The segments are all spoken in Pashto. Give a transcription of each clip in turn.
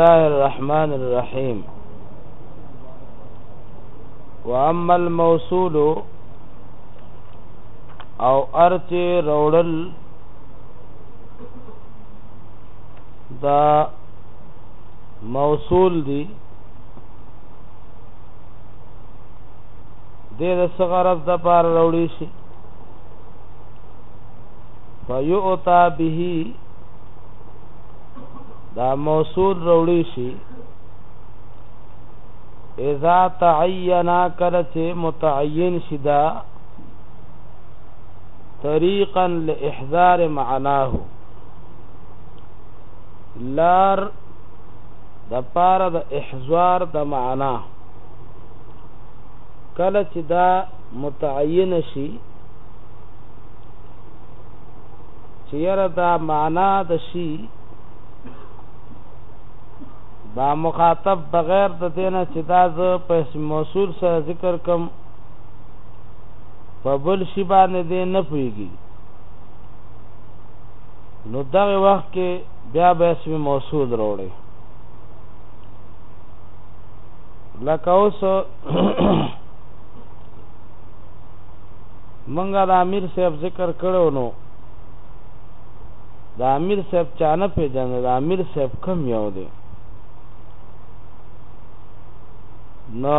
الله الرحمن الرحیم واما الموصول او ارته روړل دا موصول دی د د صغرض د پار وروړي شي فیؤتا به دا موصول وروړي شي اذا تعینا کله چې متعین شي دا طریقا لاحضار معناه لار د پاره د احزار د معنا کله چې دا متعین شي چې یره دا معنا د شي دا مخاطب بغیر د دینه چې دا ز په اسم موصول سره ذکر کوم په بل شي باندې دی نه پوهېږي نو دغه وخت کې بیا به اسم موصول راوړي لکه اوس منګه د امیر صاحب ذکر کړو نو د امیر صاحب چانه پیژنه د امیر صاحب کم یو دی نو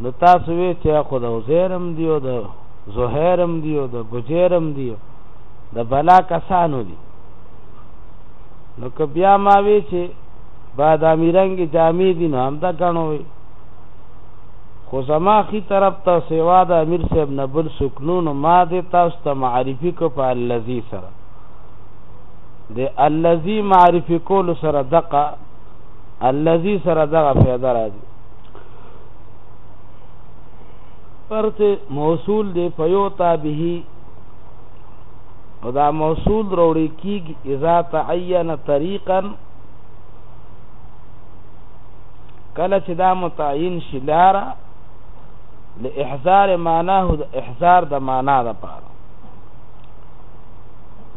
نو تاسو وی چې خو د عزیرم دیو د زهیرم دیو د بجیرم دیو د بلا کسانو دی نو که بیا ما وی چې بعد امیرنګ جامع دي نو هم دا غنو وی خو زما خي طرف ته سیوا د امیر صاحب نه بل سکنون ما دې تاسو ته معرفي کو په الذی سره د الذی معرفي کول سره دقه الذی سره دغه فایده راځي پرت موصول دی فیو تابه او دا موصول وروړي کیږي اذا تعین طریقا کله چې دا متعین شي لاره لاحزار معناه د احزار د معنا د پاره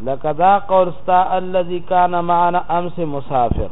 لکه دا قول ستا الذي كان معنا امس مسافر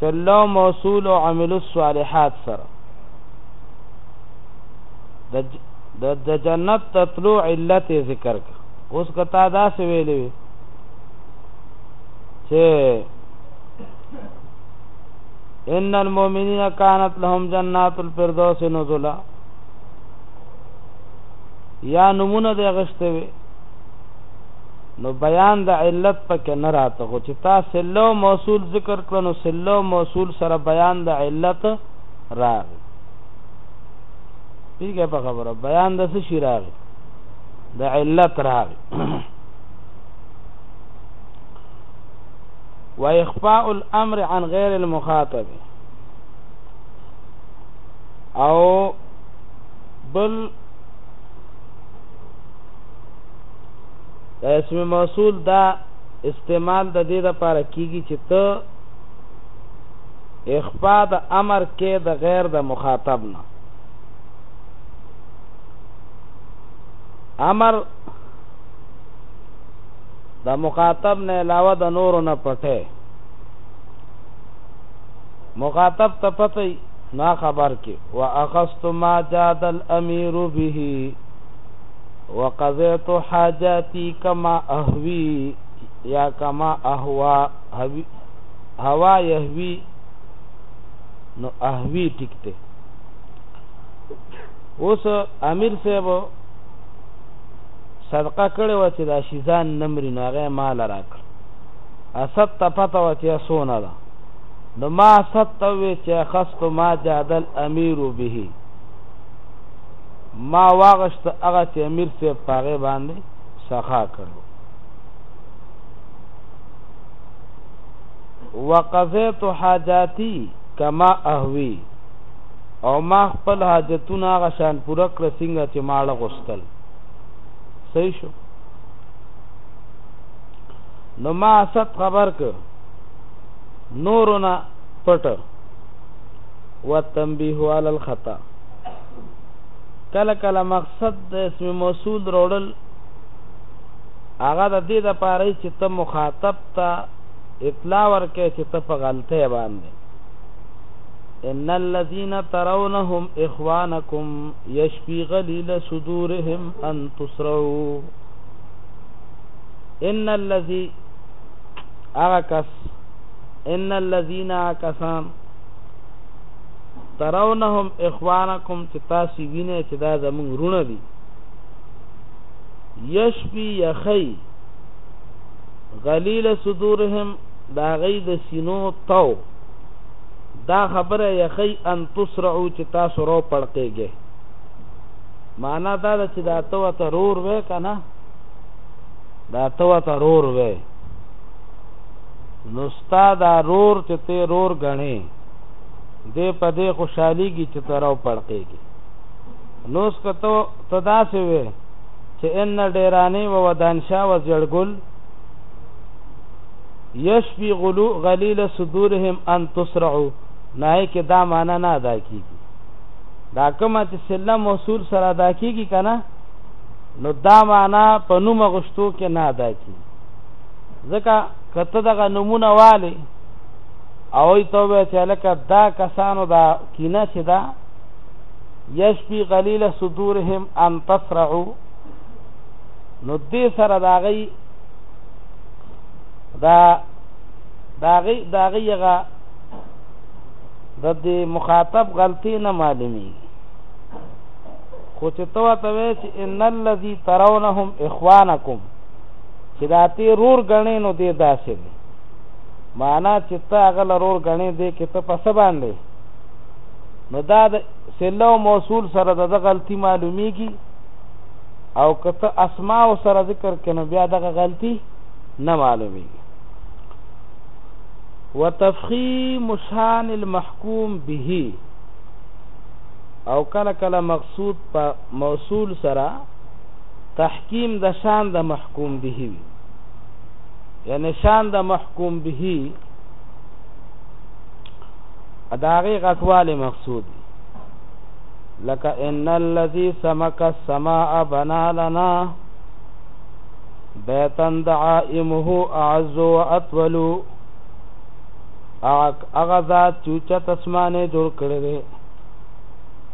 صلو موصول او عملو الصالحات سره د د جنت تطلوع علت ذکر کا اوس کتا دا څه ویلې وی چې ان المؤمنین کانت لهم جنات الفردوس نزلا یا نمونه د غشته وی نو بیان د علت پکې نه راته خو چې تا صله او موصول ذکر کړه نو صله او موصول سره بیان د علت راغی پیګه په خبره بیان د څه شي راغی د علت راغی و اخفاء الامر عن غیر المخاطب او بل د اسم موصول دا استعمال د دې لپاره کیږي چې ته اخفا د امر کې د غیر د مخاطب نه امر د مخاطب نه علاوه د نور نه پټه مخاطب ته پته نه خبر کې واخصت ما جاد الامير به وقضیت حاجاتی کما اهوی یا کما اهوا هوا یهوی نو اهوی ټیک ته اوس امیر صاحب صدقه کړې و چې دا شیزان نمرې نو هغه مال راکړ اسد ته پته و چې سونه ده نو ما اسد ته وی چې خست ما جادل امیر به ما واغشت هغه چې امیر صاحب په هغې باندې سخا کړو وقضیت حاجاتی کما اهوی او ما خپل حاجتونه هغه شان پوره کړ څنګه چې ماړه غوستل صحیح شو نو ما ست خبر ک نورنا پټ وتنبیه علی الخطا کله کله مقصد د اسم موصول وروړل هغه د دې د پاره چې ته مخاطب ته اطلاع ورکې چې ته په غلطه باندې ان الذين ترونهم اخوانكم يشفي غليل صدورهم ان تسرعوا ان الذي اغكس ان الذين كسان ترونهم اخوانکم چې تاسو وینئ چې دا زمونږ وروڼه دي. یشفي یخی غلیل صدورهم د هغوی د سینو تو دا خبره یخی ان تسرعو چې تاسو رو پړقېږئ معنا دا ده چې دا تو ته رور وې که نه دا تو ته رور وې نو ستا دا رور چې ته رور ګڼې دی په دې خوشحالیږي چې ته راوپړقېږي نو اوس که ته ته داسې وې چې ان ډېرانې و ودانشا و زیړګل یشفي غلو غلیل صدورهم ان تسرعو نه کې دا معنا نه ادا کیږي دا کومه چې سله موصول سره ادا کیږي کنه نو دا معنا په نوم غشتو کې نه ادا کیږي ځکه کته دغه نمونه والی هغوی ته ووایه چې هلکه دا کسانو دا کینه چې ده یشفي غلیل صدورهم ان تسرعو نو دې سره د هغوی دا د هغوی د هغوی هغه د دې مخاطب غلطي نه معلومي خو چې تو ته وې چې ان الذي ترونهم اخوانکم چې دا ته رور غنې نو دې داسې دي معنا چې ته هغه لرور غنې دې کې ته په څه باندې نو دا د سله او موصول سره د غلطي معلومیږي او کته اسماء سره ذکر کینو بیا دغه غلطي نه معلومیږي وتفخيم شان المحكوم به او کله کله مقصود په موصول سره تحکیم د شان د محکوم به وي یعنی شان د محکوم به اداغه غټواله مقصود لك ان الذي سمك السماء بنا لنا بيتا دعائمه اعز واطول اغه ذات چې چت اسمانه جوړ کړی دی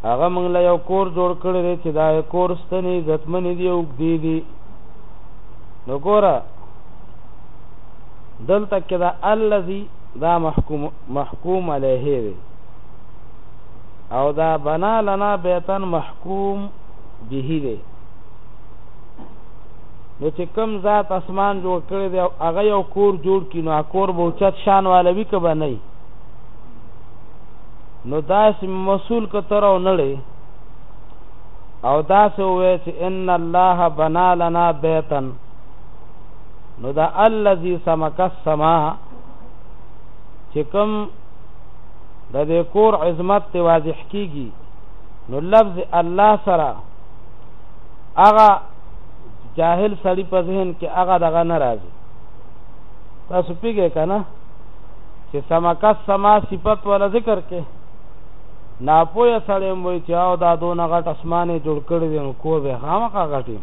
هغه موږ له یو کور جوړ کړی دی چې دا کور ستنې عزتمن دی او دی دی نو ګوره دلته کې دا الذي دا محکوم محکوم علیه دی او دا بنا لنا بیتن محکوم به دی نو چې کم ذات اسمان جوړ کړی دی او هغه یو کور جوړ کړي نو کور به اوچت شان والا وي که به نه نو داسې مسول که تر او نړی او داسې ووایه چې ان الله بنا لنا بیتن نو دا الذي سمک السما چې کوم د دې کور عظمت ته واضح کیږي نو لفظ الله سره هغه جاهل سړی په ذهن کې هغه دغه ناراضي تاسو پیګه کنه چې سمک السما صفت ولا ذکر کې ناپوهه سړی وای چې او دا دونه غټ اسمانه جوړ کړی دی نو کور به خامخا غټیم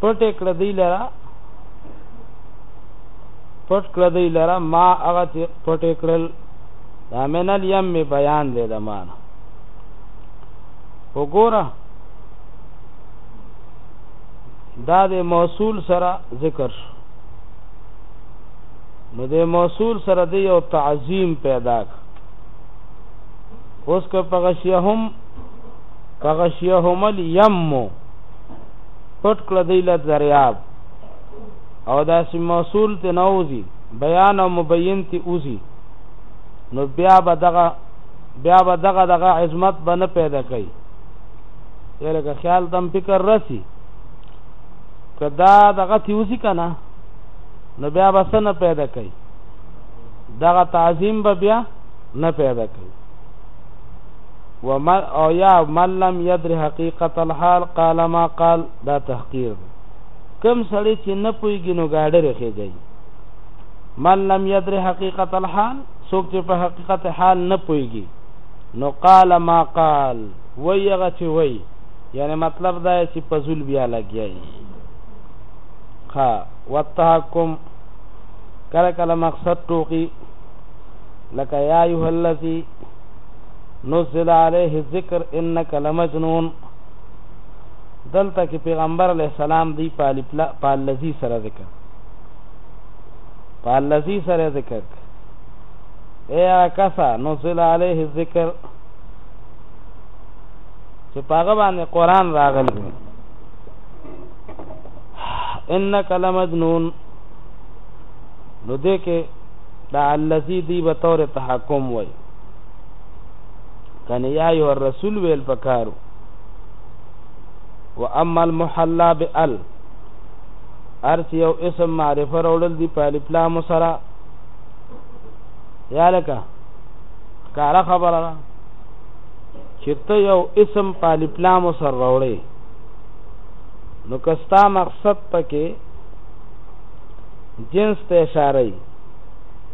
پټ کړه دی لرا پټ کړه دی لرا ما هغه چې پټ کړل دا من الیم می بیان دی د معنا وګوره دا د موصول سره ذکر شو نو د موصول سره دی یو تعظیم پیدا ک اوس که پغشیهم پغشیهم الیم پټ کړه دی له دریاب او داسې موصول ته نوځي بیان او مبین ته اوزي نو بیا به دغه بیا به دغه دغه عظمت به نه پیدا کوي یلکه خیال تم فکر رسی که دا دغه ته اوزي که نه نو بیا به څه نه پیدا کوي دغه تعظیم به بیا نه پیدا کوي ومن او یا من لم یدر حقیقت الحال قال ما قال دا تحقیر دی کم سړی چې نه پویږي نو گاډر خېږي من لم یدر حقیقت الحال څوک چې په حقیقت حال نه پویږي نو قال ما قال ویغه چې وی یعنی مطلب دا چې په ذل بیا لګیای ها وتحکم کله کله مقصد ټوکی لکه یا ایه الذی نزل عليه الذکر انك لمجنون دلته کې پیغمبر علی السلام دی پالذی سره ذکر پالذی سره ذکر اے کسا نزل علیه الذکر چې پاغه باندې قران راغلی انک لمجنون نو دې کې دا الذی دی به تور تحکم وای کنه یا یو رسول ویل پکارو و اما المحلا بال ارس یو اسم معرفه راوړل دی په الف لام سره یا لکه کاره خبره ده چې ته یو اسم په الف لام سره راوړې نو کستا مقصد پکې جنس ته اشاره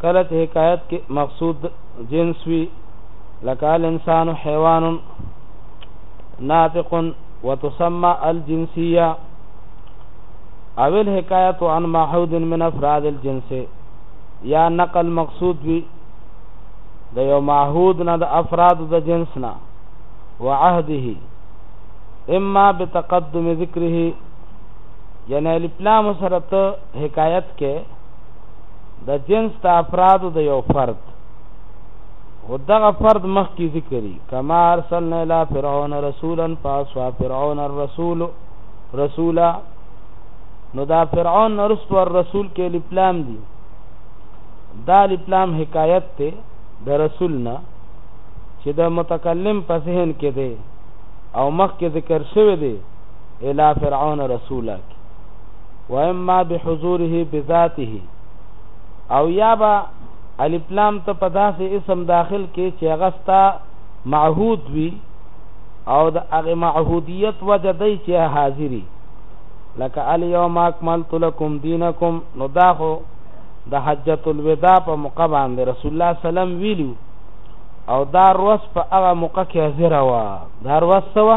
کله چې حکایت کې مقصود جنس وي لکه الانسان حیوان ناطق وتسمى الجنسيه او الحکایت عن محود من افراد الجنس یا نقل مقصود وي د یو معهود نه د افراد د جنس نه وعهده اما بتقدم ذکره یعنی الپلام سره ته حکایت کې د جنس د افرادو د یو فرد او دغه فرد مخکې ذکري کما ارسلنا الى فرعون رسولا فاصوا فرعون الرسول رسولا نو دا فرعون نرست ور رسول کې لپلام دي دا لپلام حکایت ته د رسول نه چې د متکلم په ذهن کې دی او مخکې ذکر شوی دی الى فرعون رسولا کې واما بحضوره بذاته او یا به الف لام ته په داسې اسم داخل کې چې هغه ستا معهود وي او د هغه معهودیت وجه دی چې حاضری لکه الیوم اکملت لکم دینکم نو دا خو د حجۃ الوداع په موقع باندې رسول الله سلام ویلو او دا روس په هغه موقع کې حاضر و دا روس سوا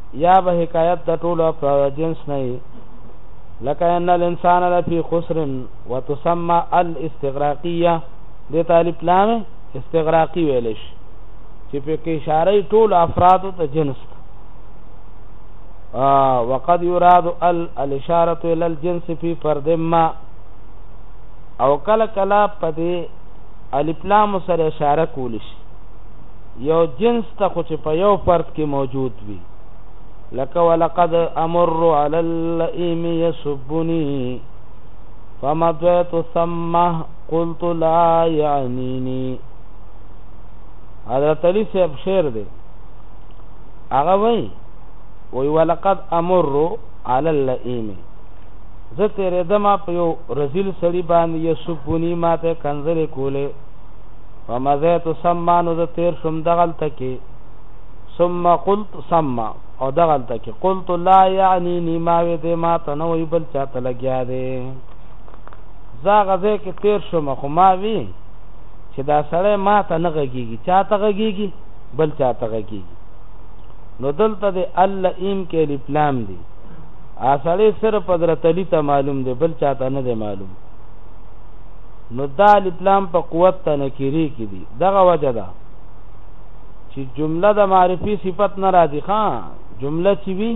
یا به حکایت د ټولو افرادو جنس نه وي لکه ان الانسان لفی خسر وتسمى الاستغراقیه د طالب لام استغراقی ویل شي چې په کې اشاره ټول افرادو ته جنس وقد يراد ال الاشاره الى الجنس في فرد ما او کله کله په دې الف لام سره اشاره کول شي یو جنس ته خو چې په یو فرد کې موجود وي لکه ولقد امر علی اللئیم یسبنی فمضیت ثمه قلت لا یعنینی حضرت علی صاحب شعر دی هغه وای وی ولقد امر علی اللئیم زه تیرې دما په یو رزیل سړی باندې یسبونی ماته کنځلې کولې فمضیت ثمّا نو زه تېر شوم دغلته کې، ثم قلت ثمّا او دغلته کې، قلت لا یعنینی ما وې دی ما ته نه وایي بل چا ته لګیا دی، زه هغه ځای کې تېر شوم خو ما وی چې دا سړی ما ته نه غږیږي چا ته غږیږي بل چا ته غږیږي نو دلته د الله ایم کې لپلام دی ا سړی صرف حضرت علی ته معلوم دی بل چا ته نه دی معلوم نو دا الف لام په قوت ته نکیری کې دي دغه وجه ده چې جمله د معرفي صفت نه راځي ښا جمله چې وي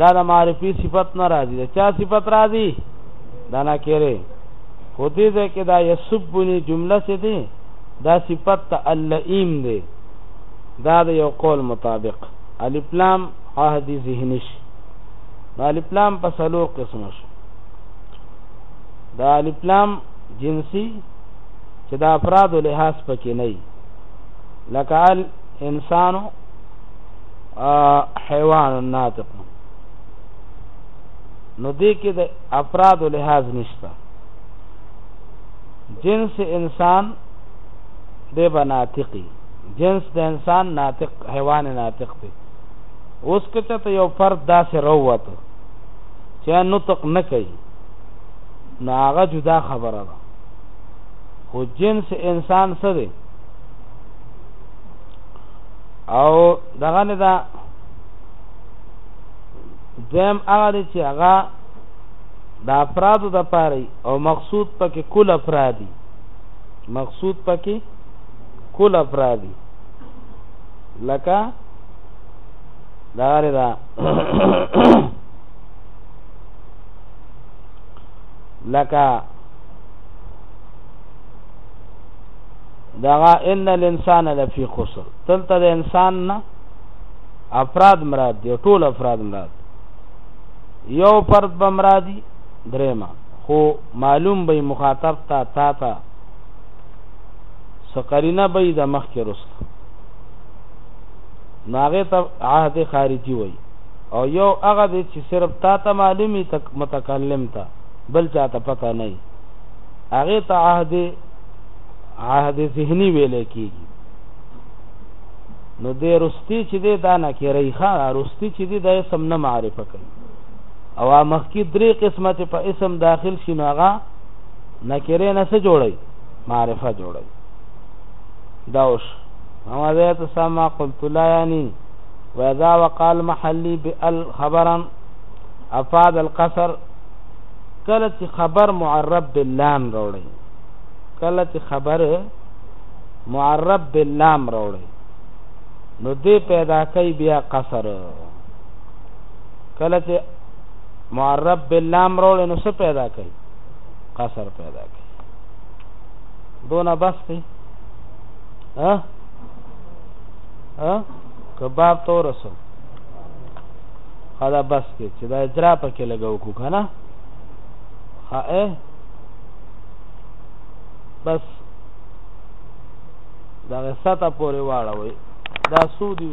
دا د معرفي صفت نه راځي دا چا صفت راځي دا نه کېره خو دې ده کې دا یسبنی جمله څه دي دا صفت ته اللئیم دی دا د یو قول مطابق الف لام عهدی ذهنی شي الف لام په څلور قسمه شي دا الفلام جنسی چې د افرادو لحاظ پکې نه وي لکه الانسانو حیوان ناطق نو دې کې د افرادو لحاظ نشته جنس انسان دی به ناطقي جنس د انسان ناطق حیوان ناطق دی اوس که چېرته یو فرد داسې رووته چې نطق نه کوي نو هغه جدا خبره ده خو جنس انسان څه دی او دغه نه دا دویم هغه دی چې هغه د افرادو د پاره او مقصود پکې کل افرادي مقصود پکې کل افرادي لکه دا لري دا لکه دغه ان الانسان لفی خسر تلته د انسان نه افراد مراد دی ټول افراد مراد یو فرد به مرادی درېما خو معلوم به مخاطب تا تا تا سقرینه به د مخ کې رسل ناغه ته عهد خارجي وای او یو هغه دی چې صرف تا ته معلوم وي ته متکلم ته بل چا ته پته نه وي هغې ته عهد عهد ذهني ویلی کېږي نو دی رستی چې دی دا نکیری ښه رستی چې دی دا اسم نه معرفه کوي او مخکې درې قسمه چې په اسم داخل شي نو هغه نکیری نه څه جوړوي معرفه جوړوي دا اوس ماذا تسمى قلت لا يعني واذا وقال محلي بال خبرا افاد القصر کله چې خبر معرب باللام راوړي کله چې خبر معرب باللام راوړي نو دې پیدا کوي بیا قصر کله چې معرب باللام راوړي نو څه پیدا کوي قصر پیدا کوي دونه بس دی ها ها که باب ته ورسو خدا بس کې چې دا اجرا پکې لګاو کو کنه ها بس دا ساته پورې واړوي دا سودی